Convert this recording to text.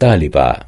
طالبة